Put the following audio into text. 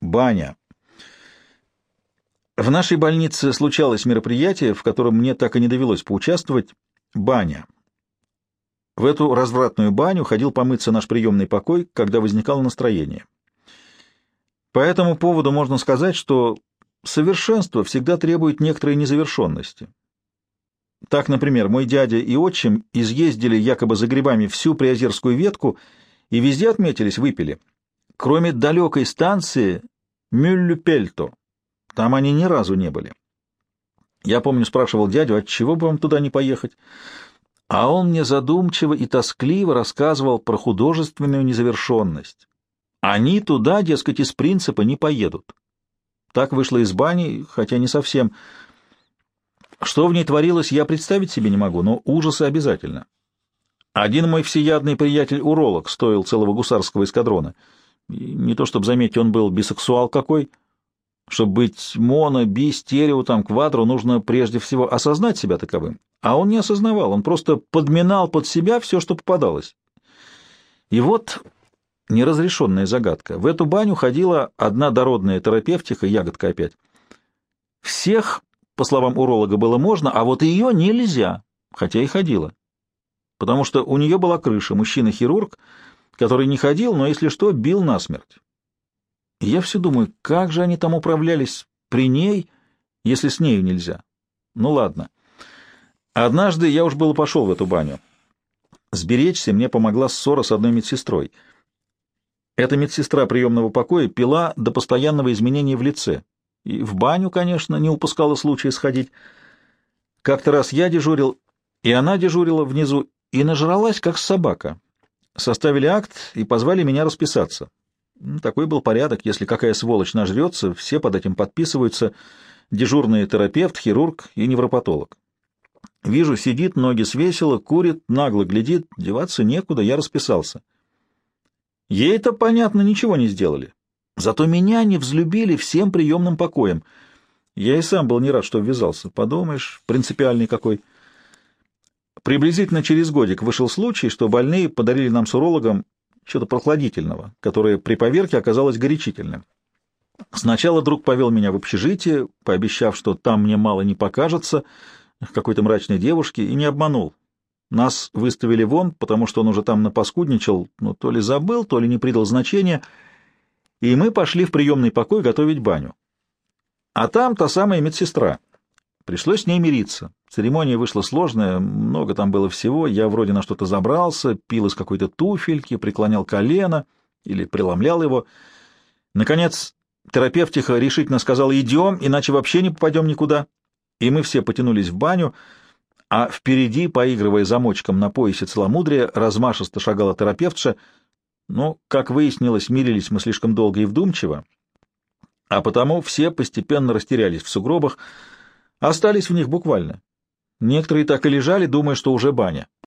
Баня. В нашей больнице случалось мероприятие, в котором мне так и не довелось поучаствовать — баня. В эту развратную баню ходил помыться наш приемный покой, когда возникало настроение. По этому поводу можно сказать, что совершенство всегда требует некоторой незавершенности. Так, например, мой дядя и отчим изъездили якобы за грибами всю Приозерскую ветку и везде отметились, выпили. Кроме далекой станции Мюллюпельто, там они ни разу не были. Я помню, спрашивал дядю, отчего бы вам туда не поехать? А он мне задумчиво и тоскливо рассказывал про художественную незавершенность. Они туда, дескать, из принципа не поедут. Так вышло из бани, хотя не совсем. Что в ней творилось, я представить себе не могу, но ужасы обязательно. Один мой всеядный приятель-уролог стоил целого гусарского эскадрона. И не то чтобы, заметить, он был бисексуал какой. Чтобы быть моно, би, стерео, там, квадро, нужно прежде всего осознать себя таковым. А он не осознавал, он просто подминал под себя все, что попадалось. И вот неразрешенная загадка. В эту баню ходила одна дородная терапевтиха, ягодка опять. Всех, по словам уролога, было можно, а вот ее нельзя, хотя и ходила. Потому что у нее была крыша, мужчина-хирург, который не ходил, но, если что, бил насмерть. Я все думаю, как же они там управлялись при ней, если с нею нельзя? Ну ладно. Однажды я уж было пошел в эту баню. Сберечься мне помогла ссора с одной медсестрой. Эта медсестра приемного покоя пила до постоянного изменения в лице. И в баню, конечно, не упускала случая сходить. Как-то раз я дежурил, и она дежурила внизу, и нажралась, как собака. Составили акт и позвали меня расписаться. Такой был порядок, если какая сволочь нажрется, все под этим подписываются, дежурный терапевт, хирург и невропатолог. Вижу, сидит, ноги свесила, курит, нагло глядит, деваться некуда, я расписался. Ей-то, понятно, ничего не сделали. Зато меня не взлюбили всем приемным покоем. Я и сам был не рад, что ввязался. Подумаешь, принципиальный какой. Приблизительно через годик вышел случай, что больные подарили нам с урологом что-то прохладительного, которое при поверке оказалось горячительным. Сначала друг повел меня в общежитие, пообещав, что там мне мало не покажется, какой-то мрачной девушке, и не обманул. Нас выставили вон, потому что он уже там напаскудничал, но то ли забыл, то ли не придал значения, и мы пошли в приемный покой готовить баню. А там та самая медсестра. Пришлось с ней мириться. Церемония вышла сложная, много там было всего. Я вроде на что-то забрался, пил из какой-то туфельки, преклонял колено или преломлял его. Наконец, терапевтиха решительно сказала «идем, иначе вообще не попадем никуда». И мы все потянулись в баню, а впереди, поигрывая замочком на поясе целомудрия, размашисто шагала терапевтша. Но, как выяснилось, мирились мы слишком долго и вдумчиво, а потому все постепенно растерялись в сугробах, остались в них буквально. Некоторые так и лежали, думая, что уже баня.